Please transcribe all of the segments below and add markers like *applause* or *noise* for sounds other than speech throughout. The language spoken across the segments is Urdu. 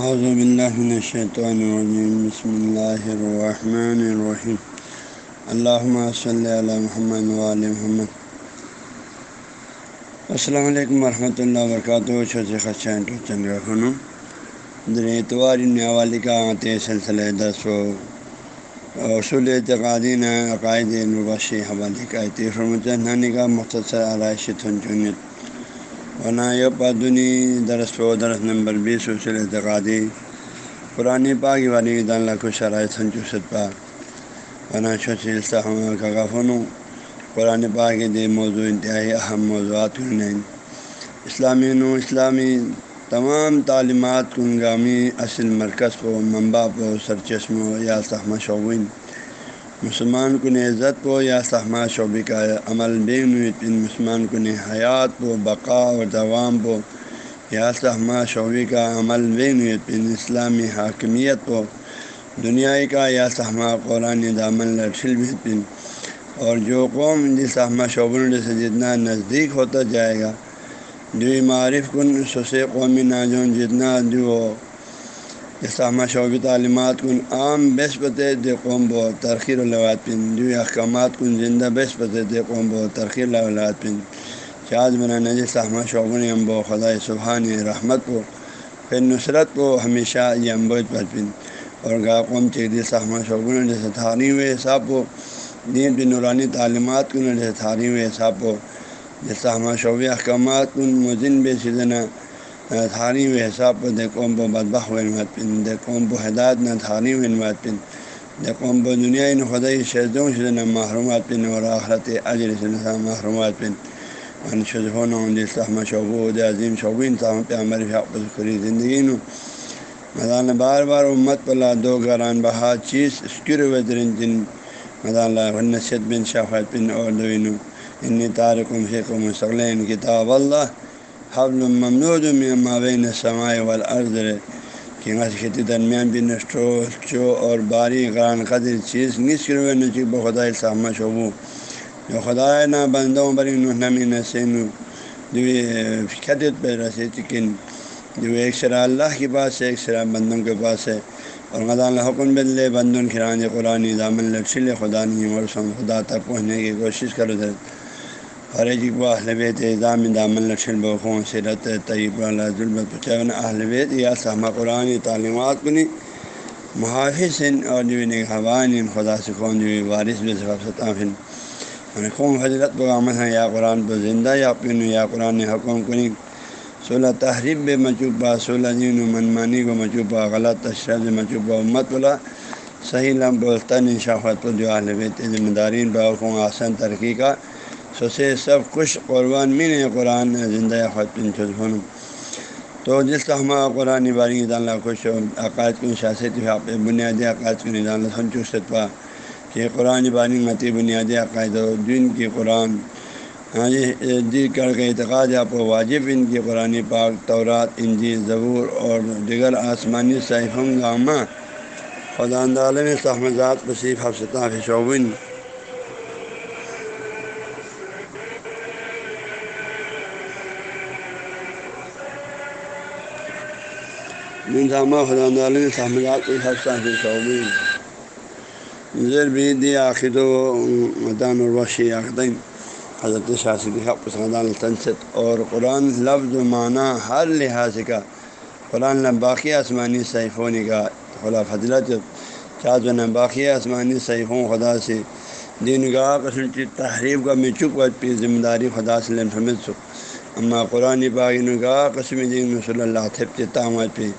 حضب اللہ الشیطان الرجیم بسم اللہ الرحمن الرحیم اللہ صلی علی محمد وعلی محمد. السلام علیکم ورحمۃ اللہ وبرکاتہ. چھوٹے خدشان ٹوچن رکھنوں. در اتوار نیاوالی کا آتے سلسلہ دس و اصول اعتقادین عقائد نبشی حوالے کا تیسرے کا مختصر آرائش تھنچنت ورنہ یہ پادنی درس و درس نمبر بیس اصول اعتقادی قرآن پاک والی دان لاکھ شرائط سنچوست پاک ورنہ شوشل کا غفن قرآن پاک دے موضوع انتہائی اہم موضوعات اسلامی نو اسلامی تمام تعلیمات کنگامی اصل مرکز پو منبع پو سرچشم و یا صحمہ شعبین مسلمان کن عزت پو یا صحمہ شعبی کا عمل بے بن مسلمان کن حیات پو، بقا و دوام پو یا صحمہ شعبی کا عمل بے بن اسلامی حاکمیت پو دنیائی کا یا صحمہ قرآن دامن لٹھل بن اور جو قوم جس صحمہ شعبوں سے جتنا نزدیک ہوتا جائے گا جو معرف کن، سسے قومی ناجون جتنا جو اسامہ شعبی تعلیمات کن، عام بسپت دے قوم بو ترقی الواد پن جو احکامات کن، زندہ بسپت دے قوم بو ترقی الواد پن شاذ بنا نجی صحمہ شعبن ام بو خدا سبحان رحمت کو، پھر نصرت کو ہمیشہ یہ امبوج پر پن اور گا قوم چیدی صحمہ شعبن جیسے تھانی ہوئے حساب کو، دین بن نورانی تعلیمات کن، جیسے تھانی ہوئے حساب کو. جیسا ہمارا شعبی احکامات کن مزن بے سدنا تھانی ہوئے حساب کو دے قوم کو بدبہ ہوئے نمت پن، دے قوم کو ہدایت نہ تھانی ہوئے نمت پن۔ دے قوم کو دنیا ان خدائی شہزوں سے نہ محرومات پن اور آخرت اجر سے نہ محرومات پن۔ ان شجفون صحمہ شعبو دے عظیم شعبین صاحب پہ عمر حق خری زندگی نو۔ مدان بار بار امت پلا دو گران بہا چیز اسکر ودرن جن۔ مدان نصیت بن شافت بن اور دوینو انی تارکم فیق مستقل کتاب اللہ۔ حبل ممنوع میں مابین سمائے والارض کہ کھیتی درمیان بھی نسٹو چو اور باری قرآن قدر چیز نس کرو نچی بخدا سامہ شعبو جو خدا نہ بندوں بری نمی نسین جو خطت پہ رسی چکن جو ایک شرح اللہ کے پاس ہے ایک شرح بندوں کے پاس ہے اور خدا اللہ حکم بدلے بندن کھران قرآن دامن لفصل خدا نہیں اور خدا تک پہنچنے کی کوشش کرو در ہر جب جی اہلویت اعظام دامن لکشن بخون سیرت طیب اللہ ظلمت پچاون اہلویت یا سہمہ قرآن تعلیمات کنی محافظ اور جو نگہبان خدا سے خون جو وارث بھی ستافن خون حضرت بغامت ہیں، یا قرآن پہ زندہ یا پن یا قرآن حکم کنی۔ صلح تحریب بے مچوبہ صلح جین و منمانی کو مچوبہ غلط تشرد مچوبہ امت بلا۔ صحیح لم بولتن شافت پر جو اہلویت ذمہ دارین باخوں آسان ترقی کا۔ سوسے سب خوش قربان مین قرآن زندہ خطن چھن تو جس کا ہمارا قرآن باری اللہ خوش عقائد کی شاست بنیادی عقائد کی نظام پا کہ قرآن بانی متی بنیادی عقائد و دن کی قرآن ہاں جی جی کر کے اعتقاد آپ واجب ان کی قرآن پاک، تورات انجی ضبور اور دیگر آسمانی صحیح گامہ خدا عالم صحمزات پسیف حفصہ شعبن نظامہ خدا عالم صحمزات حفصہ شعبین زیر بھی دی آخر و مدان الوشی آخدین حضرت شاست حق خدان تنصت اور قرآن لفظ و معنی ہر لحاظ کا. قرآن باقی آسمانی صحیفوں کا. خلا فضلت چاہ و باقی آسمانی صحیفوں خدا سے. دین گاہ قسم کی تحریف کا میں چک وقت ذمہ داری خدا سے لمحمد سکھ اما قرآن باغ نگاہ قسم دین صلی اللہ تھپ تامت پہ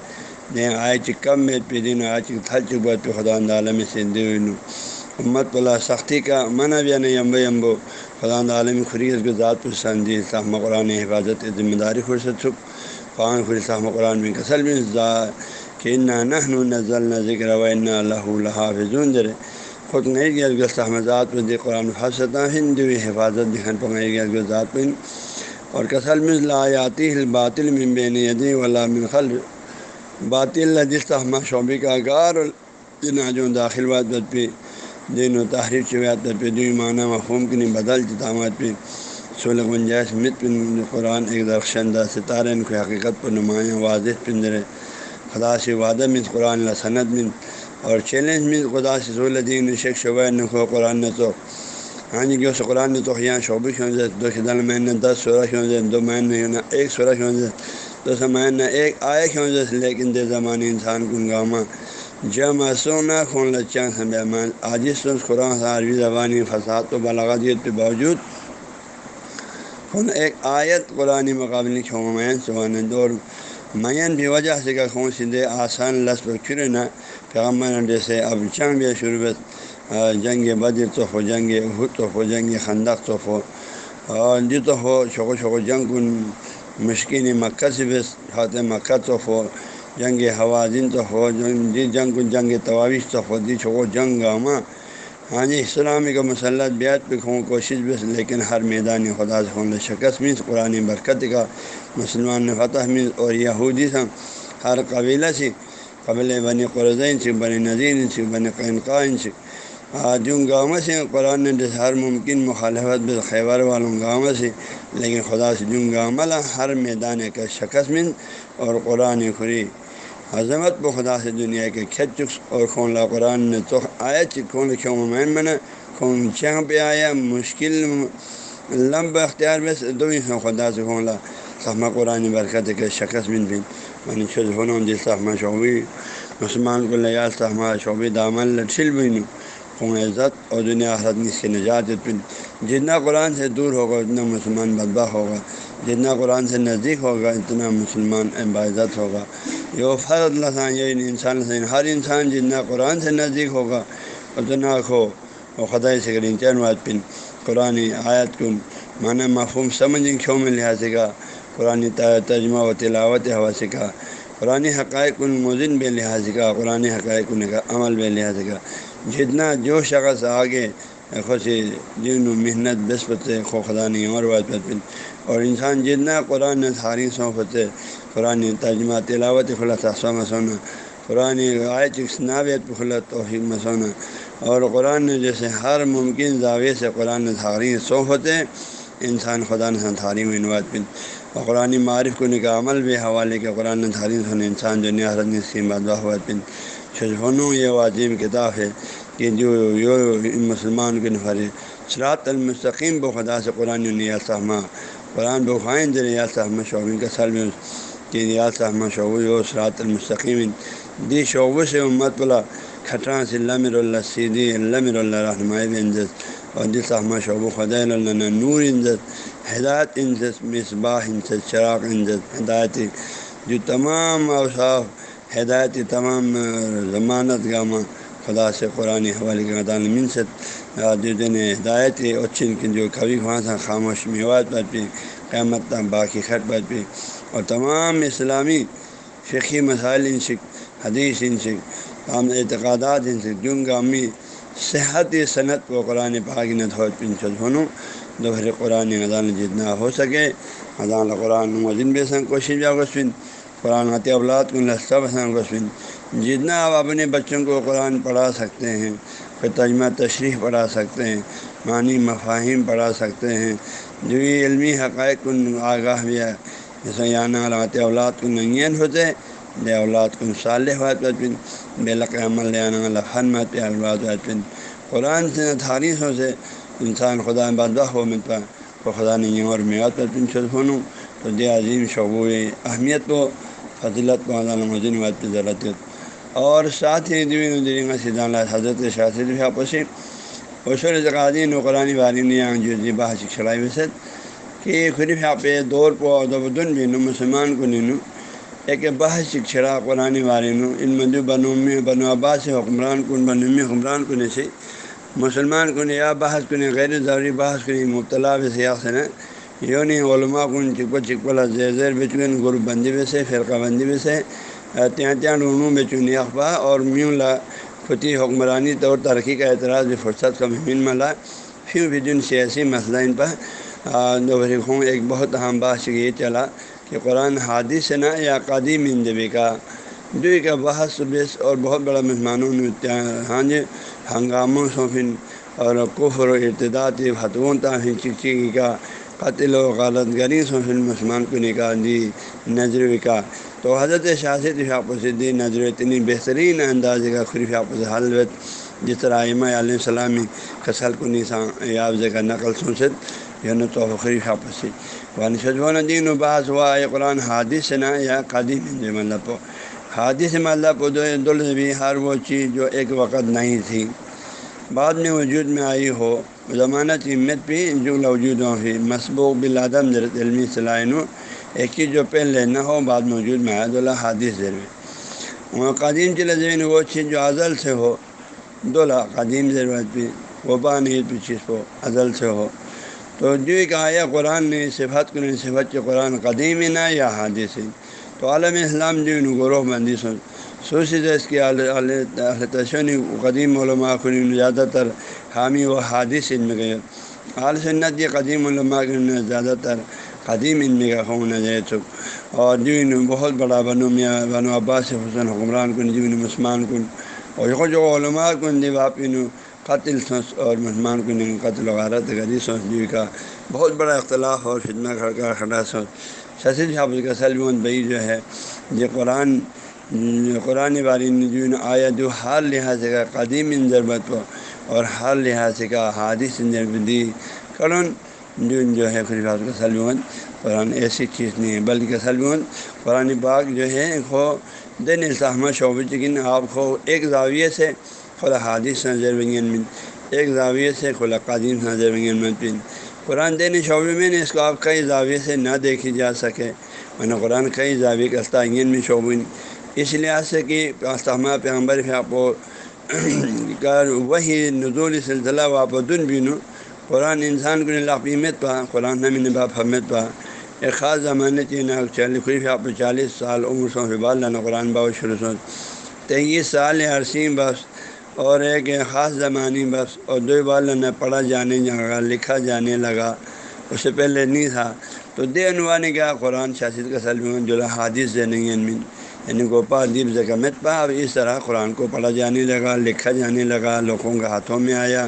دین آئے چکم میں پہ دین آئے چک تھل چک بت پہ خدا عالم سے دین امت پلا سختی کا منع بھی نہیں امبو امبو خدا عالم خریض کو ذات پسند دی صاحب قرآن حفاظت ذمہ داری خرشت سکھ قان خری صاحب قرآن میں کسل بھی کہ نہ نزل نہ ذکر و اللہ الحافظ در خود نہیں گیا گست احمدات پہ دی قرآن حفاظت ہند حفاظت دکھن پنگائی گیا گزات پن اور کسل مز لایاتی باطل من بین یدی ولا من خل باطل جس تحمہ شعبی کا گار جو داخل بات پہ دین و تحریر شویات پہ دین معنی مفہوم کی نہیں، بدل جتامات پہ سول گنجائش مت پن قرآن ایک درخشندہ ستارہ ان کو حقیقت پر نمایاں واضح پندرے خدا سے وعدہ من قرآن صنعت من اور چیلنج من خدا سے ضولدین شیخ شعبہ نخو قرآن تو۔ ہاں جی جو قرآن تو؟ یہاں شعبہ کیوں دو خدال مہینے دس سورہ کیوں دو مہینے ایک سورہ کیوں تو سمعین نہ ایک آئے کیوں جیسے لیکن دے زمانے انسان کن گاما۔ جم سونا خون لچا سمے عاجز قرآن عربی زبانی فساد و بلاغت کے باوجود۔ خون ایک آیت قرآن مقابل کھوں مین سوان دور مین بھی وجہ سے کہ خون سندے آسان لس پر کھرے پیغمبر جیسے اب چنگ بھی شروع جنگ بدر تو ہو، جنگ احد تو ہو، جنگ خندق تو ہو۔ اور جی تو ہو چھوکو چھوکو جنگ کن۔ مشکل مکہ سے بھی خات مکہ تو ہو جنگ حوازن تو ہو جی جنگ جنگ طواوش تو ہو دی چھوکو جنگ گاما ہاں جی یعنی اسلامی کا مسلط بیت پہ کھوں کوشش بس لیکن ہر میدان خدا سے خون شکست مینس قرآن برکت کا مسلمان فتح مینس اور یہودی سے ہر قبیلہ سے قبل بنی قرضین سے بنی نظیر سے بنی قینقائن سے جن گاؤں سے قرآن نے ہر ممکن مخالفت بس خیبر والوں گاؤں سے، لیکن خدا سے جن گاملا ہر میدان کا شکست من اور قرآن کھری عظمت ب خدا سے دنیا کے کھچ چکس اور خون لا قرآن نے تو آیا خون کھوں مین بنا خون چاہ پہ آیا، مشکل لمب اختیار میں دو خدا سے خون لا صحمہ قرآن برکت کے شکست بن بن من شد ہوں جس صحمہ شعبی، مسلمان کو لیا صحمہ شعبی دامن لٹل بن خون عزت اور دنیا حرت اس کی نجات جتنا قرآن سے دور ہوگا، اتنا مسلمان بدبہ ہوگا۔ جتنا قرآن سے نزدیک ہوگا، اتنا مسلمان باعزت ہوگا۔ یہ فر اللہ یہ انسان سے ہر انسان جتنا قرآن سے نزدیک ہوگا، اتنا ہو وہ خدا سے کریں چین واد پن۔ قرآن آیت کن معنی مفہوم سمجھیں کھیوں میں لحاظ کا؟ قرآن ترجمہ و تلاوت ہوا سکھا قرآن حقائق کن مزن بے لحاظ کا، قرآن حقائق کا عمل بے لحاظ کا۔ جتنا جو شخص آگے خوشی جن محنت بسپت خو خدا نہیں اور بات اور انسان جتنا قرآن تھاری صحبت، قرآن ترجمہ، تلاوت خلط مسونا قرآن آیت ناویت خلط توحید مسونا۔ اور قرآن جیسے ہر ممکن زاویے سے قرآن تھاری صحبت انسان خدا نے تھاری میں انواد پن اور قرآن معرف کو نکا عمل بھی حوالے کے قرآن تھاری سن انسان جو نیارت نسیم باد پن شجفنوں یہ واجب کتاب ہے کہ جو مسلمان کے نفر سرات المستقیم بو خدا سے قرآن نیا صحمہ قرآن بخائن دریا صحمہ شعبین کا سل میں کہ یا صحمہ شعبہ و سرات المستقیم دی شعبہ سے امت بلا کھٹرا سے اللہ اللہ سیدی اللہ اللہ رحمۂ انجت اور دی صحمہ شعبہ خدا اللہ نور انجت ہدایت انجت مصباح انجت چراغ انجت ہدایت جو تمام اوصاف، ہدایت تمام ضمانت گامہ خدا سے قرآن حوالے کے مدان منصت جو دن ہدایت اچھن کی جو کبھی وہاں تھا خاموش میوات پر بھی، قیامت باقی خط پر بھی، اور تمام اسلامی فقی مسائل ان سے، حدیث ان سے، تمام اعتقادات ان سے، جنگ امی صحت صنعت و قرآن پاکینت ہو پن ہونوں دوہر قرآن غذان جتنا ہو سکے غذان قرآن مدن بے سنگ کوشش جا گسن قرآن عطی اولاد کو لسہ بسن گسن جتنا آپ اپنے بچوں کو قرآن پڑھا سکتے ہیں، کوئی ترجمہ تشریح پڑھا سکتے ہیں، معنی مفاہیم پڑھا سکتے ہیں، جو یہ علمی حقائق کن آگاہ بھی ہے، جیسے یعنی علامت اولاد کو ننگین ہوتے، بے اولاد کن صالح واد بے لق عمل لیانا لفن مت الباد پن قرآن سے تاریخوں سے انسان خدا بدہ ہو ملتا کو خدا نہیں اور میوات پر پن ہوں تو دے عظیم شعبو اہمیت کو فضلت کو حضان مدین واد پہ ضرورت اور ساتھ ہی دین سیدان حضرت شاہ آپسی اصول قادین و قرآن بارین جو ذبح شکشڑائی وسط کہ خریف آپ دور پو ادبدن بھی نو مسلمان کو نینو ایک بحث شکشڑا قرآن وارینو ان مدو بنو میں بنو عباس سے حکمران کن بنومی حکمران کن سے. مسلمان کن یا بحث کن غیر ضروری بحث کن مبتلا سیاح سے یوں نہیں، علماء کن چکو چکولا زیر زیر بچکن گروپ بندی بھی سے، فرقہ بندی بھی سے۔ تیاں تیاں رونوں میں چنی اخبار اور میوں لا فتی حکمرانی طور ترقی کا اعتراض بھی فرصت کا مہین ملا۔ پھر بھی جن سیاسی مسئلہ ان پر دوبری ہوں ایک بہت اہم بات یہ چلا کہ قرآن حادث سے نہ یا قدیم اندبی کا۔ جو ایک بحث بیس اور بہت بڑا مہمانوں نے ہاں جی ہنگاموں سوفن اور کفر و ارتداد فتووں تا چکی کا قتل و غلط گری سو فلم مسلمان کو نکاح دی نظر کا۔ تو حضرت شاست دی نظر اتنی بہترین انداز کا خریف حلوت جس طرح امہ علیہ السلام کسل کو نسان یافز کا نقل سنست یہ تو خریف حافظ وان شجوان دین و بعض ہوا قرآن حادث نہ یا قدیم مطلب حادث مطلب دل بھی، ہر وہ چیز جو ایک وقت نہیں تھی۔ بعد میں وجود میں آئی ہو ضمانت امت بھی جو وجود ہو بھی مسبوق بلادم ضرت علمی صلاحین ایک چیز جو پہلے نہ ہو، بعد میں وجود میں آیا دولہ حادث ذر میں۔ وہ قدیم چلزین وہ چیز جو ازل سے ہو دولہ قدیم ضرورت بھی، وبا نہیں تو چیز کو ازل سے ہو۔ تو جو ایک آیا قرآن نے صفت کو صفت کے قرآن قدیم نہ یا حادث تو عالم اسلام جو گروہ بندی سن. سوچی اس کی تشنی قدیم علماء کو زیادہ تر حامی و حادث ان میں گئے عال سنت یہ قدیم علماء کے زیادہ تر قدیم ان میں کا خون جائے چک اور جو بہت بڑا بنو میاں بنو عباس حسن حکمران کن جو مسلمان کن. اور جو علماء کن دی واپن قتل سوچ اور مسلمان کن، قتل وغیرہ غری سوچ جی کا. بہت بڑا اختلاف اور فتنہ کھڑکا کھڑا سوچ ششید حافظ کا سلم بئی جو ہے، یہ قرآن قرآن باری نجون آیا جو ہر لحاظ کا قدیم ان ضربت ہو اور ہر لحاظ کا حادث دی قرآن جو ہے خریف کا سلم قرآن ایسی چیز نہیں ہے، بلکہ سلم قرآن باغ جو ہے وہ دن الحمد شعبہ چکن آپ کو ایک زاویے سے خلا حادث نظر من ایک زاویے سے خلا قدیم نظر من قرآن دین شعبے میں نے اس کو آپ کئی زاویے سے نہ دیکھی جا سکے۔ میں قرآن کئی زاویے کا استعین میں شعبین اس لحاظ سے کہ استحمہ پیغمبر پہ آپ وہی *clears throat* نزول سلسلہ واپ دن بینو قرآن انسان کو لاقیمت پا، قرآن نمین باپ حمد پا۔ ایک خاص زمانے تین چالیس خریف آپ چالیس سال عمر سو فبال قرآن باؤ شروع سو تیئیس سال عرصیم بس اور ایک خاص زمانی بس اور دو بال لانا پڑھا جانے لگا، لکھا جانے لگا۔ اس سے پہلے نہیں تھا۔ تو دے انوا نے کیا قرآن شاست کا سلم جو حادث دے نہیں ان یعنی گوپا دیپ زکمت پا اب اس طرح قرآن کو پڑھا جانے لگا، لکھا جانے لگا، لوگوں کے ہاتھوں میں آیا۔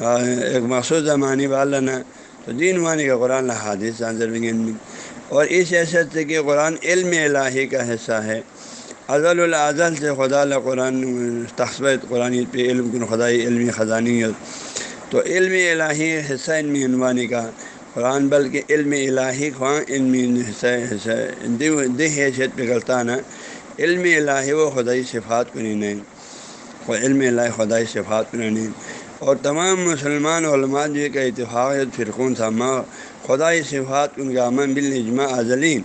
ایک مخصوص زمانی والا تو دین وانی کا قرآن حادث میں اور اس حیثیت سے کہ قرآن علم الہی کا حصہ ہے۔ ازل العضل سے خدا قرآن تخصبت قرآن پہ علم کن خدائی علمی خزانیت تو علم الہی حصہ ان میں عنوانی کا. قرآن بلکہ علم الہی خواہ علمی حصہ حصہ دہ حیثیت پہ غلطانہ علم الہی و خدائی صفات کو نہیں وہ علم الہی خدائی صفات کو نہیں اور تمام مسلمان علماء جو کا اتفاق فرقون سما خدائی صفات ان کا امن بالاجماع ازلیم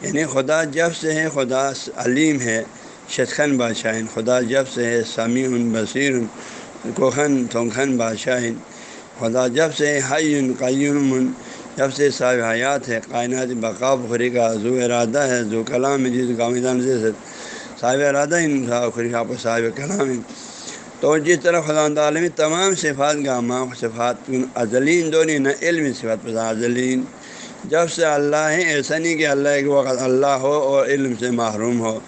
یعنی خدا جب سے ہے خدا علیم ہے، شتخن بادشاہ خدا جب سے ہے سمیع، بصیر کوخن تھونکھن بادشاہ خدا جب سے حی، قیوم، جب سے صاحب حیات ہے، کائنات بقا بخری کا زو ارادہ ہے زو کلام ہے، جس گاؤں سے صاحب ارادہ ان خری کا صاحب کلام تو جس طرح خدا عالمی تمام صفات کا ماں صفات ازلین، دونوں نہ علم، صفات پہ ازلین جب سے اللہ ہے ایسا نہیں کہ اللہ ایک وقت اللہ ہو اور علم سے محروم ہو۔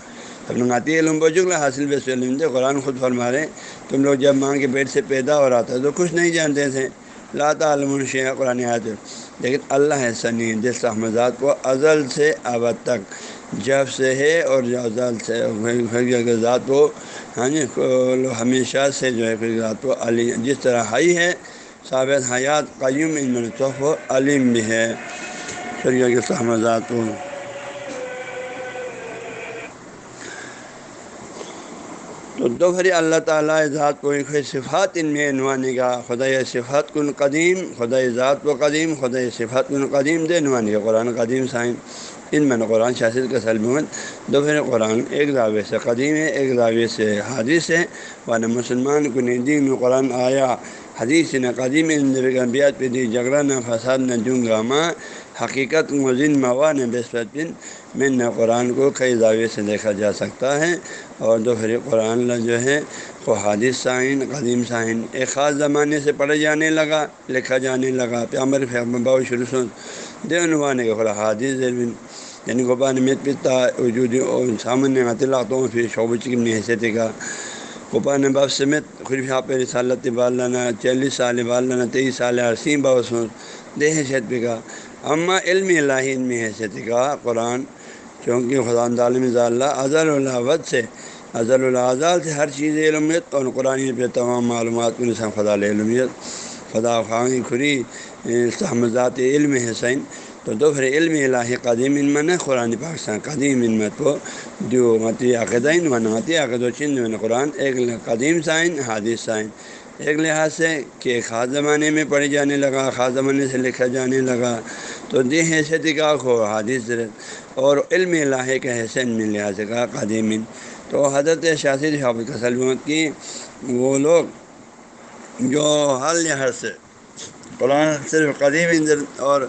تم لوگ آتی علم بجوگ حاصل بے علم۔ تھے قرآن خود فرما رہے تم لوگ جب ماں کے پیٹ سے پیدا ہو رہا تھا تو کچھ نہیں جانتے تھے۔ لاتا علم الشیخ قرآن آتے لیکن اللہ ایسا نہیں جس احمدات کو ازل سے ابد تک جب سے ہے اور ازل سے ذات کو ہاں جی ہمیشہ سے جو ہے ذات کو علی جس طرح ہائی ہے، ثابت حیات قیوم ان منصف و علیم بھی ہے۔ شریعہ کے سہمزات کو۔ تو دوہری اللہ تعالیٰ ذات کو صفات ان میں عنوانی کا خدا صفات کن قدیم خدا ذات کو قدیم خدا صفات کن قدیم دے عنوانی کا قرآن قدیم سائن، ان میں قرآن شاست کا سلم دوپہر قرآن ایک دعوے سے قدیم ہے، ایک دعوے سے حادث ہے۔ ورنہ مسلمان کو ندی میں قرآن آیا، حدیث نہ قدیم انبیات پہ دی جگڑا نہ فساد، نہ جنگامہ حقیقت مزین موا نے بسپت میں نہ قرآن کو کئی دعوے سے دیکھا جا سکتا ہے اور دوپہر قرآن جو ہے، وہ حادث سائن، قدیم سائن، ایک خاص زمانے سے پڑھے جانے لگا، لکھا جانے لگا پیامر باؤ شروع سے دے عنوانے کے خلا حادث یعنی غبان مت پتا، وجود سامنے عطلاۃوں پھر شعبہ چکن حیثیت کا۔ قبان باپ سمیت خرف آپ رسالت بالانہ چالیس سال بالانہ تیئیس سال عرصیم باؤ دے حیثیت پہ کا۔ اما علم اللہ علم حیثیت کا قرآن، چونکہ خدا عالم اللہ اضر الحوت سے اضر العضال سے ہر چیز علمیت اور قرآن پہ تمام معلومات کو نسان خدا علمیت خدا خان کھری سحمزات علم حسین۔ تو دو پھر علم الہی قدیم انمن ہے قرآن پاکستان قدیم انمت کو جو متی عقدین و نمتی عقد و چند قرآن۔ ایک قدیم سائن حادث سائن۔ ایک لحاظ سے کہ خاص زمانے میں پڑھی جانے لگا، خاص زمانے سے لکھا جانے لگا۔ تو دی حیثیت کا ہو حادث اور علم الہی کے حسین میں لحاظ کا قدیم۔ تو حضرت شاثر حافظ کا سلمت کی وہ لوگ جو ہر لحاظ سے، قرآن صرف قدیم اور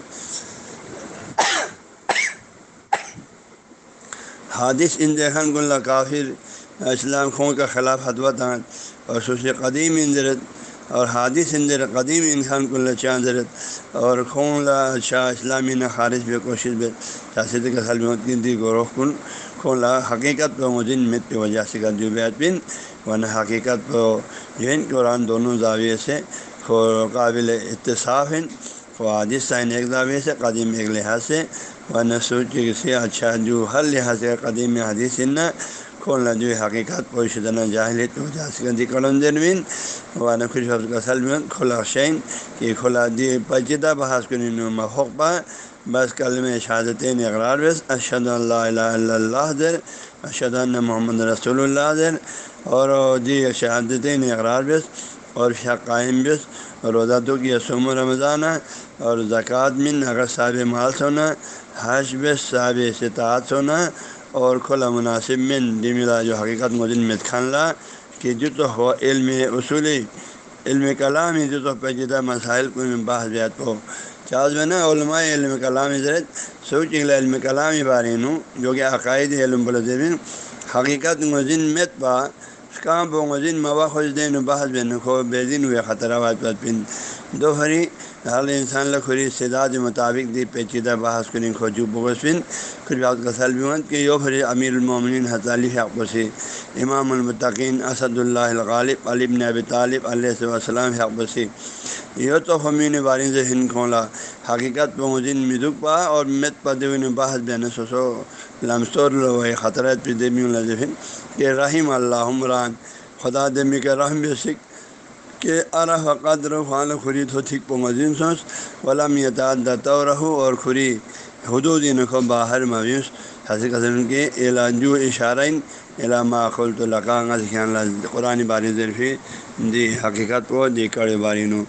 حادث اندخان گلّہ کافر اسلام خون کا خلاف حدوت اور سوچ قدیم اندرت اور حادث اندر قدیم انسان کو چاندرت اور خون لا شاہ اسلامی نہ خارج بے کوشش بے سیاست کا سلمت دی گروہ کن خون لا حقیقت پہ مجن مت پہ وجہ سے کا جو بیت بن ورنہ حقیقت پہ جین قرآن دونوں زاویے سے قابل اتصاف ہیں۔ وہ حادث سائن ایک زاویے سے، قدیم ایک لحاظ سے، ورنہ سوچ سے اچھا جو ہر لحاظ سے قدیم حدیث نہ کھولنا جو حقیقت پوشدنا جاہل تو جاسکندی کلندرمین وانا خوش کا سلم کھلا شین کہ کھلا دی پچیدہ بحث کنین محق پا بس کل میں شہادت اقرار بس اشد اللہ الہ الا اللہ در اشد اللہ محمد رسول اللہ در اور دی شہادت اقرار بس اور شقائم بس روزہ تو کی یسوم رمضان اور زکوٰۃ من اگر صاب مال سونا حج بس صاب استطاعت ہونا اور کھلا مناسب من ملا جو حقیقت مدن مت خان لا، کہ جو تو ہو علم اصولی، علم کلام ہی جو تو پیچیدہ مسائل کو باہ بیت ہو چاز میں نا علماء علم کلام حضرت سوچ علم کلام بارے نوں جو کہ عقائد علم بلزمین حقیقت مزن مت با کام بو مزن موا خوش دین بحث بین کھو بے دن ہوئے خطرہ واد پن دو ہری ہر انسان لکھری استداد مطابق دی پیچیدہ بحث کنین کھوجو بغسبن پھر بات کا سلم کہ یو پھر امیر المومنین حضالی حقبسی امام المطقین اسد اللہ الغالب علیم نب طالب علیہ وسلم حقبسی یہ تو ہمین بارین سے ہند کھولا حقیقت پہ مدک پا اور مت پدوین بحث بین سوسو. لمسور لو خطرت پہ دمی الظفن کہ رحیم اللہ عمران خدا دمی کے رحم سکھ کہ ارح قدر خان خری تو تھک پو مزین سوس غلام یتعد دتو رہو اور خری حدود نخو باہر مویوس حضرت حضر کے علاجو اشارین علامہ خلط القاغ قرآن باری ذرفی دی حقیقت کو دی کڑے باری نو۔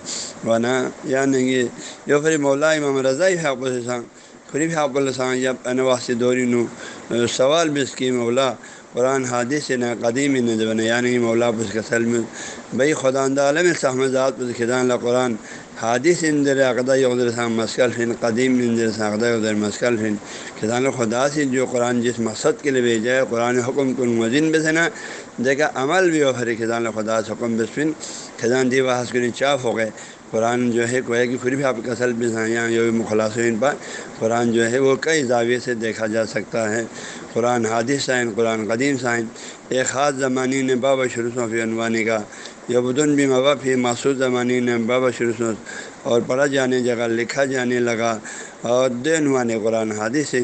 ورنہ یا نہیں یہ پھر مولا امام رضا حق السان خریف حق السان یا انواس دوری نو۔ سوال بھی اس کی مولا قرآن حادث سے نہ قدیم نہ بنے یعنی مولا بس کا سلم، بھائی خدا عالم سحمزات خدان اللہ قرآن حادث اندر عقدہ ادھر سام مسکل فن قدیم اندر عقدہ ادھر مسکل فن خدان خدا سے جو قرآن جس مقصد کے لیے بھیجا ہے، قرآن حکم کن مزین بس نا دیکھا عمل بھی ہو پھر خدان خدا سے حکم بسفن خدان دی بحث کو چاف ہو گئے۔ قرآن جو ہے کوئی کہ پھر بھی آپ کا اصل بسائیاں جو مخلاصین پر قرآن جو ہے وہ کئی زاویے سے دیکھا جا سکتا ہے۔ قرآن حادث سائن، قرآن قدیم سائن۔ ایک خاص زمانی نے بابا شروع فی عنوانی کا۔ یبدن بھی فی معصوص زمانی نے بابا شروع اور پڑھا جانے جگہ، لکھا جانے لگا۔ اور دے عنوان قرآن حادث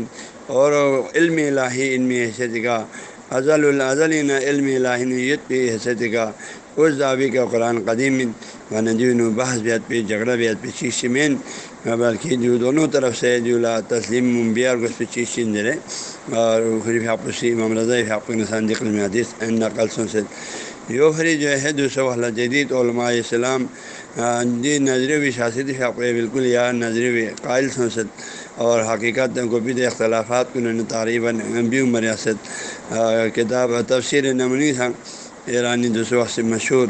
اور علم الہی، علم حیثیت کا۔ ازل الازلین، علم الہیت پہ حیثیت کا۔ اس دعوی کا قرآن قدیم و بحث بیت پہ جھگڑا بیت پہ شیشمین بلکہ جو دونوں طرف سے جو لا تسلیم ممبیا کو اس پہ چیز چین اور خریف حافظی امام رضا حافظ نسان دقل میں حدیث قلصوں سے یو فری جو ہے دوسرا والا جدید علماء اسلام جی نظر بھی شاست حق بالکل یا نظر بھی قائل سنسد اور حقیقت کو بھی اختلافات کو انہوں نے تعریباً بھی ریاست کتاب، تفسیر نمنی تھا ایرانی دوسرے وقت سے مشہور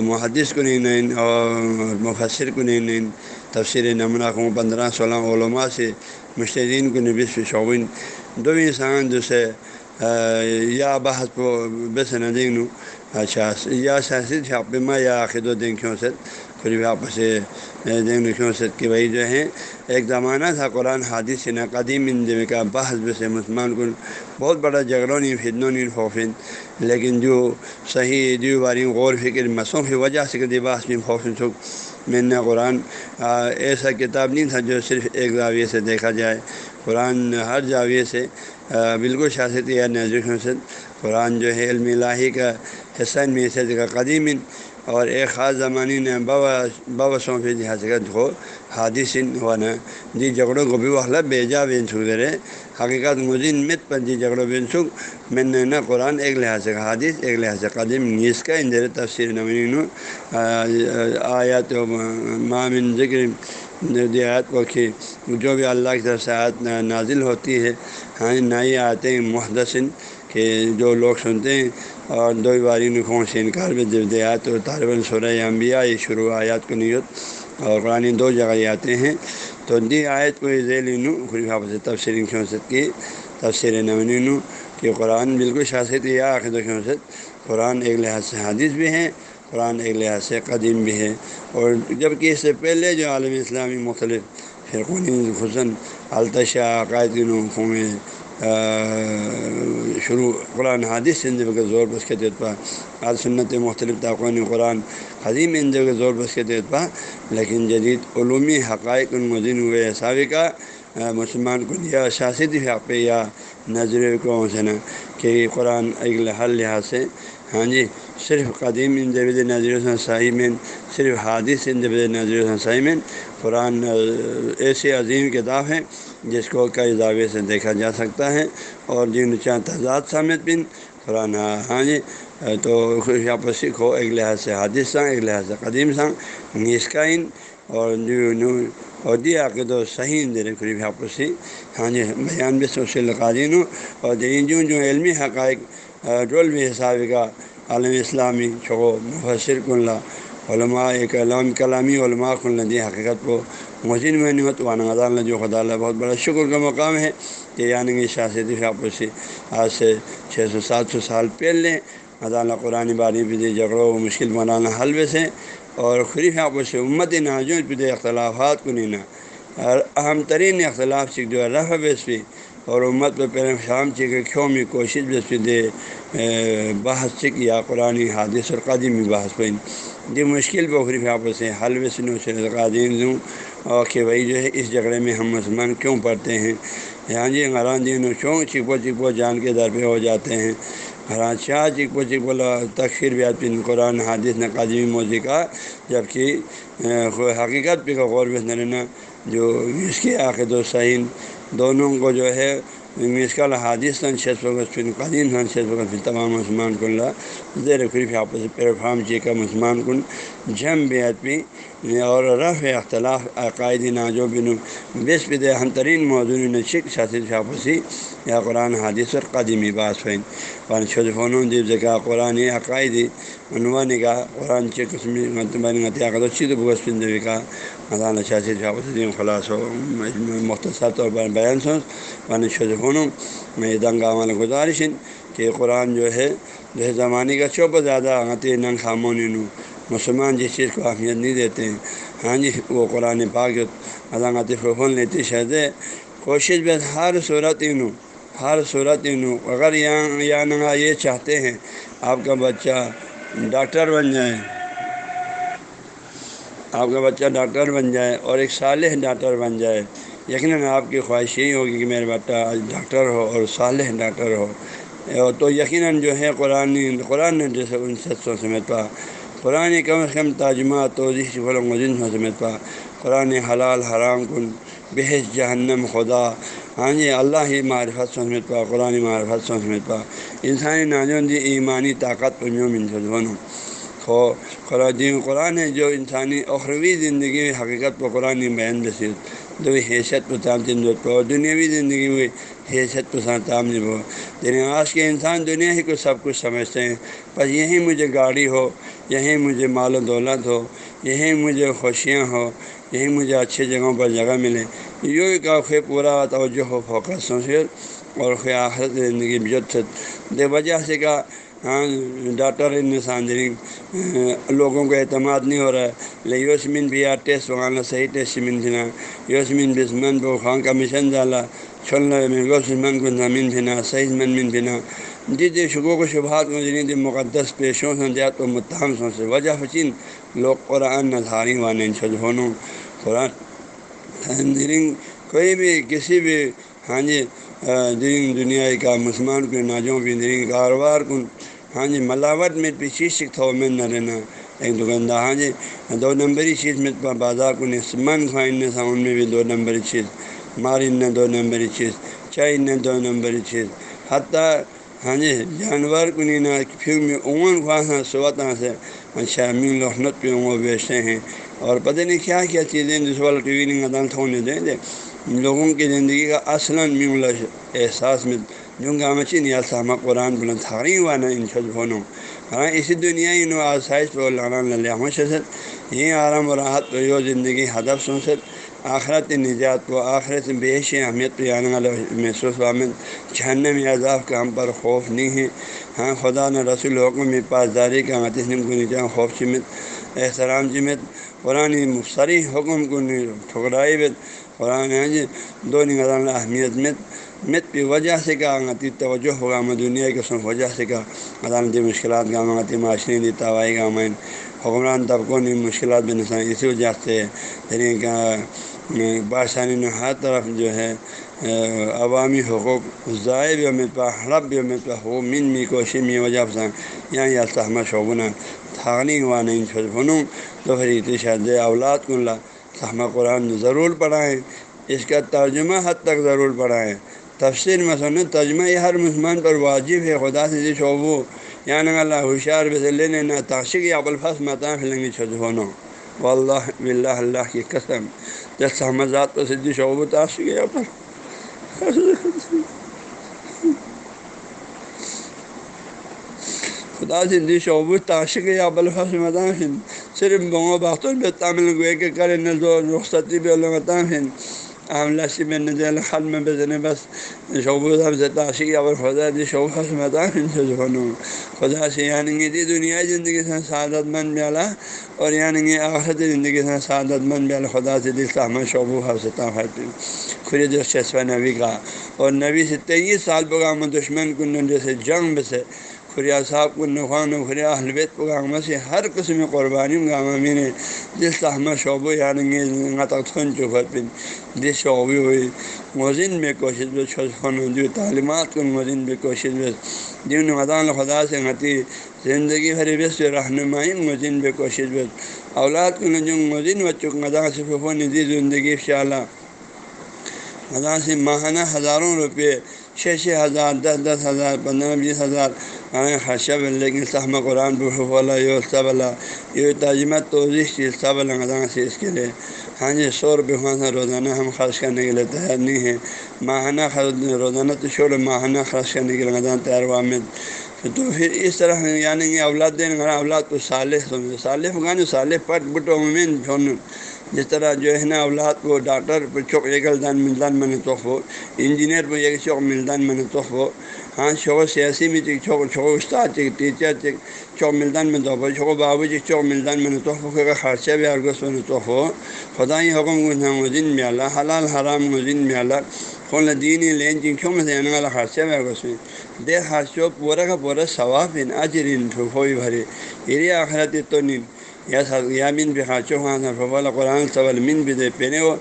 محدث کو اور مفسر کو تفسیر نمنہ کو پندرہ سولہ علماء سے مشترین کو نبی شعبین۔ دو انسان دوسرے یا بحث بس ندین اچھا یا سیاسی چھاپے یا عقید و دیکھوں سے؟ پھر بھی آپس سے نقصت کہ وہی جو ہے ایک زمانہ تھا قرآن حادث نہ قدیم ان کا بحث سے مسلمان کو بہت بڑا جھگڑوں نہیں فدنوں نہیں خوفن لیکن جو صحیح دیو باری غور فکر مسوں کی وجہ سے کہ باس بھی خوفن سکھ میں نے قرآن ایسا کتاب نہیں تھا جو صرف ایک زاویے سے دیکھا جائے۔ قرآن ہر زاویے سے بالکل شاست یا نظر قرآن جو ہے علم الہی کا حصہ میں سے قدیم اور ایک خاص زمانے نے بابسوں پہ جہاز ہو حادث ہوا نا۔ جی جھگڑوں کو بھی وہ حلب بیجا بین سکھ حقیقت مزین مت پر جی جھگڑوں بین میں نے نا قرآن ایک لحاظ سے حادث، ایک لحاظ سے قدیم اس کا اندر تفصیل نمین آیات مامن ذکر دیات کو کہ جو بھی اللہ کی طرف سے آیت نازل ہوتی ہے ہاں نئی آتے محدثن۔ کہ جو لوگ سنتے ہیں، اور دو باری نخوں سے انکار میں دیات اور طالب سورہ انبیاء یہ شروع آیات کو نیت اور قرآن دو جگہ یہ آتے ہیں۔ تو دی آیت کو ذیل خریف سے تفصیل خیوست کی تفصیل نمین کہ قرآن بالکل شاست یا عقید و قرآن ایک لحاظ سے حادث بھی ہیں قرآن ایک لحاظ سے قدیم بھی ہے۔ اور جبکہ اس سے پہلے جو عالم اسلامی مختلف فرقونی حسن التشا عقائد میں شروع قرآن حادث سے کے زور بس کے تحت پا آج سنت مختلف طاقون قرآن حدیم ان کے زور بس کے تحت لیکن جدید علومی حقائق ان مدین ہوئے سابقہ مسلمان کو دیا شاست حق پہ یا نظر کو حسنا کہ قرآن اگل ہر لحاظ سے ہاں جی صرف قدیم ان جب نظر صحیح میں، صرف حادث ان جب نظر صحیح میں قرآن ایسی عظیم کتاب ہے جس کو کئی دعوے سے دیکھا جا سکتا ہے اور جن چاہ تضاد سامت بن قرآن ہاں جی تو پر سکھ ہو، ایک لحاظ سے حادث سانگ ایک لحاظ سے قدیم سانگ نسکائن اور اور دی عقید و صحیح دیر قریب آپسی ہاں جی بیان بھی سوشل قادین ہوں، اور جی، جو جو علمی حقائق رول بھی حساب کا عالم اسلامی چھو مفسر کن علماء کلام کلامی، علماء کن دی حقیقت کو مزین میں نہیں ہو تو جو خدا اللہ بہت بڑا شکر کا مقام ہے کہ یعنی کہ شاست سے آج سے چھ سو سات سو سال پہلے اللہ قرآن باری بھی جھگڑوں مشکل مولانا حلوے سے اور خریف آپ سے امت ناجوں پہ اختلافات کو نہیں اور اہم ترین اختلاف سکھ جو رف بیس پہ اور امت پہ پہلے شام چکے کھیوں میں کوشش بیس پہ دے بحث سکھ یا قرآن حادث اور قدیم بحث پہ دی مشکل پہ خریف آپ سے حلوے سے قادین دوں۔ اور کہ بھائی جو ہے اس جھگڑے میں ہم مسلمان کیوں پڑھتے ہیں؟ یہاں جی غران دین جی کیوں چکو چکو جان کے در پہ ہو جاتے ہیں۔ حران شاہ چکو چکو تقسیر بیات پن قرآن حادث نے قدیمی موضی کا جبکہ حقیقت پہ غور بہترین جو اس کے عقد و سعین دونوں کو جو ہے اس کا حادث سن شیش وقت قدیم سن شیش وقت پھر تمام مسلمان کن لا زیر خریف آپس پیرفام جی کا مسلمان کن جم بیت بھی اور رف اختلاف عقائد ناجو بن بس بد ہم ترین موضوع نشک شاثر شاپسی یا قرآن حادث اور قدیمی باس فین پان شد فون دیب ذکا قرآن عقائد عنوان کا قرآن چکسمت چید بغس پندوی کا مدانہ شاثر شاپسی خلاص و مختصر طور پر بیان سوچ پان شد فون میں دنگا عمل گزارش کہ قرآن جو ہے، جو زمانے کا چوپ زیادہ آتے ننگ خامونی مسلمان جس چیز کو اہمیت نہیں دیتے ہیں. ہاں جی وہ قرآن پاک عطف فون لیتے شہد کوشش بھی ہر صورت انو ہر صورت انو اگر یہاں یا نہ یہ چاہتے ہیں، آپ کا بچہ ڈاکٹر بن جائے آپ کا بچہ ڈاکٹر بن جائے اور ایک صالح ڈاکٹر بن جائے، یقیناً آپ کی خواہش یہی ہوگی کہ میرا بچہ ڈاکٹر ہو اور صالح ڈاکٹر ہو۔ تو یقیناً جو ہے قرآن قرآن نے جیسے ان سچوں سمیت پا قرآن کم از کم تاجمہ توضیح مزین سمیت پا قرآن حلال حرام کن، بحث جہنم خدا۔ ہاں جی اللہ ہی معرفت سمجھ پا قرآن معرفت سمجھ پا انسانی ناجون دی ایمانی طاقت دونوں خو قرآن قرآن ہے جو انسانی اخروی زندگی میں حقیقت کو قرآن بیان بصیرت دو حیثیت پہ تام پہ دنیاوی زندگی میں حیثیت پہ تام ہو۔ یعنی آج کے انسان دنیا ہی کو سب کچھ سمجھتے ہیں بس یہی مجھے گاڑی ہو، یہیں مجھے مال و دولت ہو، یہیں مجھے خوشیاں ہو، یہیں مجھے اچھی جگہوں پر جگہ ملے۔ یوں کا خے پورا توجہ ہو فوکس سوچ اور خے آخرت زندگی بجت دے وجہ سے کا ہاں ڈاکٹر انسان لوگوں کو اعتماد نہیں ہو رہا ہے۔ لے یوسمن بھی یا ٹیسٹ وغیرہ صحیح ٹیسٹ من بھینا یوسمن بسمن بو خان کا مشن ڈالا چھولنا میں گوسمن کو زمین بھینا صحیح من من بھینا جی جی شکو کو شبہات کو جنہیں دی مقدس پیشوں سے جات و متہم سو سے۔ وجہ فچین لوگ قرآن نظاری وانے چھج ہونوں۔ قرآن درنگ کوئی بھی، کسی بھی ہاں جی درنگ جی، دنیا کا مسلمان کو ناجوں بھی درنگ کاروبار کن ہاں جی ملاوٹ میں پیچھے سکھ تھا میں نہ رہنا، ایک دکاندار ہاں جی دو نمبری چیز میں بازار کو من خواہن سا ان میں بھی دو نمبری چیز۔ مارن نے دو نمبری چیز چائے نے دو نمبری چیز۔ حتیٰ ہاں جی جانور کو نہیں نہ، پھر میں عموماً خواہ ہاں، صبح ہاں سے۔ اچھا مین لکھنت پہ وہ بیچتے ہیں۔ اور پتہ نہیں کیا کیا چیزیں جس والا ٹی وی نہیں دیں دے لوگوں کی زندگی کا اصلاً مین احساس میں جو گامچی نہیں سامہ قرآن بلند تھاری ہوا نا ان شد بھونوں ہاں اسی دنیا ہی نو آسائش پہ لانا للیہ شست یہ آرام و راحت پہ یہ زندگی ہدف سنست آخرت نجات کو آخرت بیش اہمیت پہ آنے والا محسوس وامن چھننے میں عذاب کا ہم پر خوف نہیں ہے ہاں خدا نہ رسول حکم میں پاسداری کا متحم کو نیچا خوف چمت احترام چمت قرآن مفسری حکم کو ٹھکرائی بت قرآن جی دو نگران اہمیت مت مت کی وجہ سے کا انگتی توجہ ہوگا میں دنیا کے سن وجہ سے کا عدالتی جی مشکلات کا منگتی معاشرے دی توائی کا مین حکمران طبقوں نے مشکلات بھی نسان اسی وجہ سے یعنی کہ بادشاہی نے ہر طرف جو ہے، عوامی حقوق ضائع بھی امت پا حرب بھی امت پا ہو من می کوشی می وجہ پسند یہاں یا سہمہ شعبنا تھاغنی ہوا نہیں چھوٹ بھنوں۔ تو پھر اتشاد اولاد کن لا سہمہ قرآن ضرور پڑھائیں، اس کا ترجمہ حد تک ضرور پڑھائیں۔ تفسیر مثلاً ترجمہ یہ ہر مسلمان پر واجب ہے، خدا سے جی شعبو یعنی اللہ ہوشیار بس لینے نہ تاشق یا ابوالفاظ متا مطلب پھیلیں گے چھوٹ و اللہ بلّہ اللہ کی قسم۔ جب سہمزات تو صدی شعبہ تاشق یا پر خدا سے شعبہ تاشق یا ابوالفاظ متا مطلب صرف بنگو باختر بے تامل گوئے کہ کرے نہ دو رخصتی بے علم پھر عام لسی میں نظر خل میں بزنے بس۔ شعبہ صاحب سے تاشق اور خدا دی شعبہ سے متا سے جو خدا سے یعنی کہ دی دنیا زندگی سے سعادت مند بیالا اور یعنی کہ آخرت زندگی سے سعادت مند بیالا خدا سے دل سہمہ شعبہ حف سے طاقت خرید شسفہ نبی کا۔ اور نبی سے تیئیس سال پگام دشمن کن جیسے جنگ سے خریا صاحب کو نخوان و خریا حلبیت پگام سے ہر قسم قربانی گامہ میں نے جس سہمہ شعبہ یعنی تک چوبت پن جس شعبی ہوئی موزن میں کوشش بے چھن جو تعلیمات کو موزن بے کوشش بے۔ جن مدان خدا سے غتی زندگی بھر بس رہنمائی موزن بے کوشش بے۔ اولاد کو جو موزن بچوں کو مداح سے پھپھو ندی زندگی شعلہ مداح سے ماہانہ ہزاروں روپے چھ چھ ہزار، دس دس ہزار، پندرہ، بیس ہزار۔ خرچہ لیکن سہمہ قرآن بلا یہ سب اللہ یہ ترجمہ توضیح چیز سب اللہ سے اس کے لیے۔ ہاں جی سو روپئے وہاں روزانہ ہم خرچ کرنے کے لیے تیار نہیں ہے ماہانہ خرچ، روزانہ تو چھوڑ ماہانہ خرچ کرنے کے لیے رمضان تیار ہوا میں تو پھر اس طرح یعنی کہ اولاد دین گھر اولاد کو صالح سمجھو۔ صالح گانے صالح پٹ بٹو میں جس طرح جو ہے نا اولاد کو ڈاکٹر پہ چوک ایک دان ملدان میں نے توف ہو، انجینئر پہ ایک چوک ملدان میں نے توف ہو۔ ہاں چھو سیاسی میں چک چھو چھو استاد چک ٹیچر چک چوک ملدان میں توف ہو۔ چھو بابو چک چوک ملدان میں نے توف ہو۔ کا خرچہ بھی ارگس میں توف ہو۔ خدا ہی حکم کو مدین میں اللہ، حلال حرام مدین میں اللہ۔ خون دین لین چن کیوں میں سے والا خرچہ بھی ارگس میں۔ دے خرچوں پورا کا پورا ثواب ان اجرین ہوئی بھرے۔ یہ آخرت تو نین یا سب یا من بھی خرچوں وہاں فوال قرآن سوال من بھی دے پینے وہ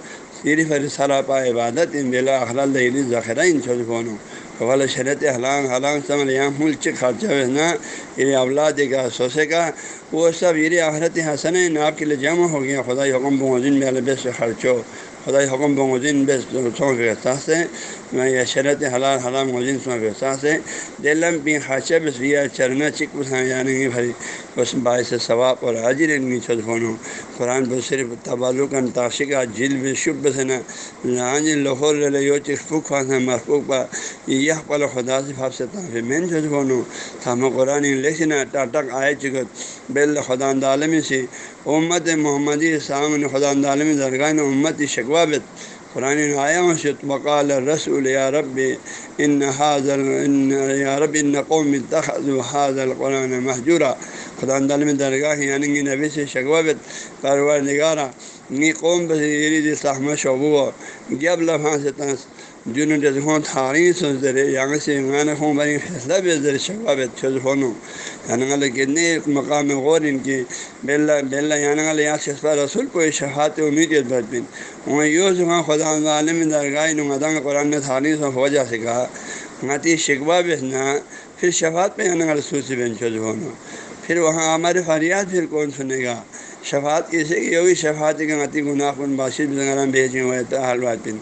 صرف سراپا عبادت ان بلا اخلال دہلی ذخیرہ ان چھوٹ کون فوال شرط حلان حلان سمل یہاں ملچ خرچہ ویسنا یہ یعنی اولاد کا، سوسے کا، وہ سب یہ آخرت حسن ان آپ کے لیے جمع ہو گیا خدا حکم بموزن میں اللہ بیس خرچو. خدا حکم بموزن بیس سو کے احساس ہے میں یہ شرط حلال حلام موزن سو کے احساس ہے دلم پی خرچہ بس یہ چرنا چک پسائیں یعنی بھائی اس باعث ثواب اور حاضر ان چھت ہوں قرآن پر صرف تبالک ان تاشقہ جل و شب سے نہ لانج لاہور لو چکفوک خان محفوق پا یہ پل خدا سے پھاپ سے تافی مین چھت ہوں تھام قرآن لکھنا ٹاٹک آئے چکت۔ بل خدا عالمی سے۔ امت محمدی سامن خدا عالمی درگاہ امت شکوابت قرآن آیا شت وقال رسول یا رب ان حاضل ان یا رب ان قوم تخذ حاضل قرآن محجورہ خدا میں درگاہ یعنی نبی سے شگوت پرور نگارہ نی قوم بس صحمہ شعبو گب لمحہ سے تنس جن جزخوں تھاری سوچ دے یہاں سے میں خوں بری فیصلہ بھی در کتنے مقام غور ان کی بیلہ بیلہ یعنی یا شسپا رسول کو شہات امید بر بن وہ یوں زخاں خدا عالم درگاہ نمدان قرآن نے تھاری سے ہو جا سکا متی شکوا بیچنا پھر شفات پہ یعنی رسول سے بن چھز پھر وہاں ہمارے فریاد پھر کون سنے گا شفات کیسے کہ یہ شفات کے متی گناہ کن باشد بزنگرام ہوئے تو حلوات بن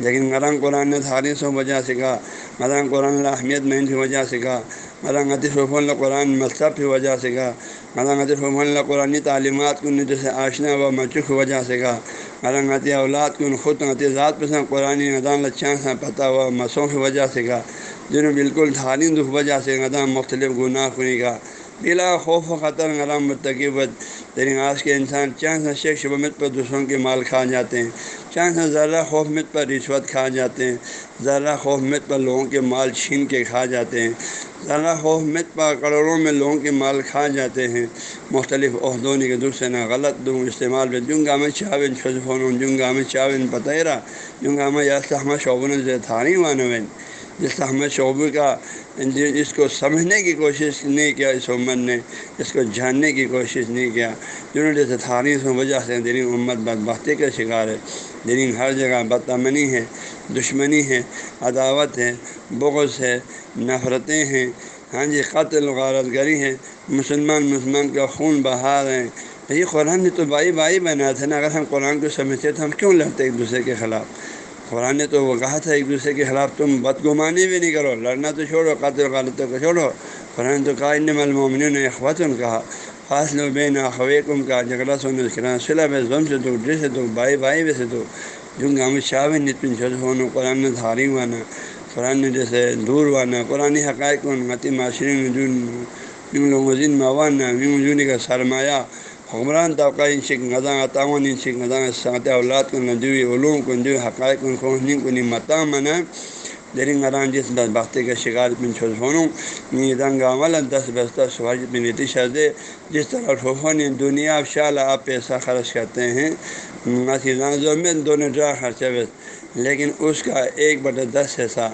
لیکن مرنگ قرآن نے تھاری سو وجہ سے کہا مرنگ قرآن اہمیت میں کی وجہ سے کہا مرنگ عطف اللہ قرآن مصحف مطلب کی وجہ سے کہا مرنگ عطف اللہ قرآن تعلیمات کو جیسے آشنا و مچک کی وجہ سے کہا مرنگ عطی اولاد کن خود عطی ذات پسند قرآن ندان لچھان سے پتہ ہوا مسوں کی وجہ سے کہا جنہوں بالکل تھاری دکھ وجہ سے ندام مختلف گناہ کنی کا بلا خوف و خطر نرام مرتکبت لیکن آج کے انسان چاند سا شیخ شبمت پر دوسروں کے مال کھا جاتے ہیں چاند سا ذرہ خوف مت پر رشوت کھا جاتے ہیں ذرہ خوف مت پر لوگوں کے مال چھین کے کھا جاتے ہیں ذرہ خوف مت پر کروڑوں میں لوگوں کے مال کھا جاتے ہیں۔ مختلف عہدوں کے دوسرے نہ غلط دوں، استعمال میں جنگا میں چاون چھزفون جنگا میں چاون پتیرا جنگا میں یا سہمہ شعبن سے تھانی وانوین۔ جس طرح ہمیں شعبے کا اس کو سمجھنے کی کوشش نہیں کیا، اس امت نے، اس کو جاننے کی کوشش نہیں کیا۔ جنہوں جیسے تھانی سے وجہ سے دینی امت بدبختی کا شکار ہے۔ دینی ہر جگہ بدامنی ہے، دشمنی ہے، عداوت ہے، بغض ہے، نفرتیں ہیں۔ ہاں جی قتل غارت گری ہے۔ مسلمان مسلمان کا خون بہا رہے ہیں یہ قرآن نے تو بائی بائی بنا تھا نا۔ اگر ہم قرآن کو سمجھتے تو ہم کیوں لڑتے ایک دوسرے کے خلاف؟ قرآن نے تو وہ کہا تھا ایک دوسرے کے خلاف تم بدگمانی بھی نہیں کرو، لڑنا تو چھوڑو، قاتل غلطوں کو چھوڑو۔ قرآن تو کہا ان ملمومن نے اخواتن کہا۔ فاصل و بین اخویکم کا جھگڑا سونے کرا صلاح بے ضم سے دو ڈر سے دو بائی بائی بے سے دو جن گام شاہ نتن چھت قرآن نے دھاری وانا۔ قرآن نے جیسے دور وانا۔ قرآن حقائق متی معاشرین جن لوگوں جن موانا جن کا سرمایہ۔ حکمران طبقہ ان شک نظام تعاون ان شک نظام سات اولاد کو ندوی علوم کو ندوی حقائق کو کھوجنے کو نہیں متا منا دری مران جس بس بختی کا شکار بن چھوٹ ہونوں نی رنگ عمل دس بستہ سواج بن نیتی شردے جس طرح ٹھوفوں نے دنیا اب شال آپ پیسہ خرچ کرتے ہیں میں دونوں ڈرا خرچہ بس لیکن اس کا ایک بٹا دس حصہ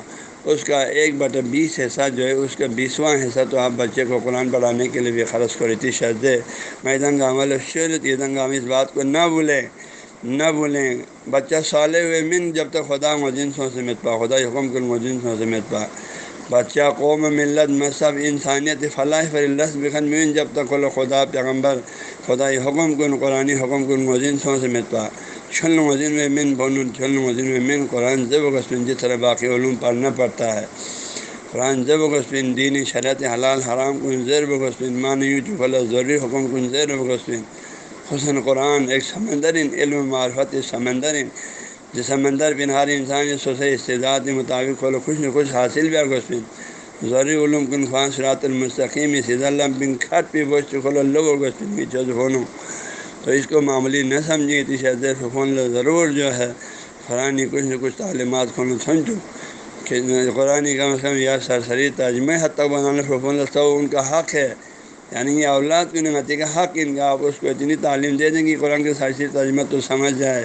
اس کا ایک بٹا بیس حصہ جو ہے، اس کا بیسواں حصہ تو آپ بچے کو قرآن پڑھانے کے لیے بھی خرچ کو رہتی شرط ہے۔ میدان کا عمل شعرت یہ دنگا اس بات کو نہ بھولیں نہ بھولیں۔ بچہ سالے ہوئے، من جب تک خدا مجن سو سے مت پا۔ خدا حکم کل مجن سو سے مت پا۔ بچہ قوم ملت، مذہب، انسانیت، فلاح فلس بکھن مین جب تک خدا پیغمبر، خدا حکم کن قرآن حکم کن مجن سو سے مت پا۔ چھل مزین میں من بون چھل مزین میں من قرآن زب و قسم جس طرح باقی علوم پڑھنا پڑتا ہے۔ قرآن زب و قسم دینی شرط حلال حرام کن زیر و قسم مان یوں ضروری حکم کن زیر و قسم۔ حسن قرآن ایک سمندر علم، معرفت سمندر جس سمندر بن ہر انسان سوسے استعداد کے مطابق کھولو کچھ نہ کچھ حاصل بھی قسم۔ ضروری علوم کن خان سرات المستقیم سید اللہ بن کھٹ پہ بوشت کھولو لو قسم جز ہونوں تو اس کو معمولی نہ سمجھیں تو شاید فون ضرور جو ہے، قرآن کچھ نہ کچھ تعلیمات کو سمجھو۔ کہ قرآن کا مسئلہ یا سرسری تاجمہ حد تک بنانا فون تو ان کا حق ہے۔ یعنی یہ اولاد کی نعمتی کا حق ان کا آپ اس کو اتنی تعلیم دے دیں کہ قرآن کی سرسری ترجمہ تو سمجھ جائے۔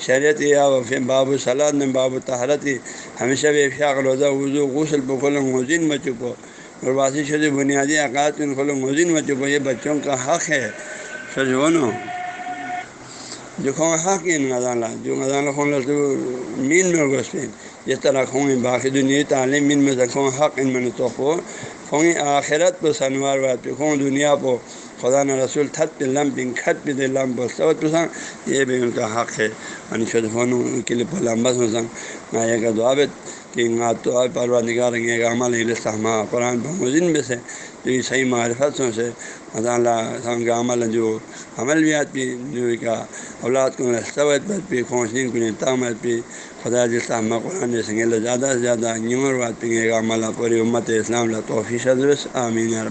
شریعت یا باب صلاح نے باب تحرت ہی ہمیشہ بھی افشاق روزہ، وضو، غسل، بخل مزین بچوں اور واضح شدہ بنیادی عقائد ان کھولو مزین بچوں یہ بچوں کا حق ہے۔ سر ونو جو کھوں حق ان نظانہ جو نظانہ خون تو مین میں گسپین جس طرح کھوں باقی دنیا تعلیم مین میں رکھوں حق ان میں تو خو کھوں آخرت پہ سنوار بات پہ کھوں دنیا پہ خدا نہ رسول تھت پہ لم پن کھت پہ دے لم پہ سب پسند یہ بھی ان کا حق ہے ان شد فون کے لیے پہ لمبا سنسن میں یہ کا دعابت کہ تو پروا نگار رہیں گے عمل رسمہ قرآن مزن میں سے تو یہ صحیح معرفتوں سے اللہ کا عمل جو عمل بھی آتی جو کا اولاد کو صبت پر پہ خوشین کو تعمت پہ خدا جسامہ قرآن جیسے زیادہ سے زیادہ نیمر بات پہ عملہ پوری امت اسلام اللہ توفیع صدرس آمین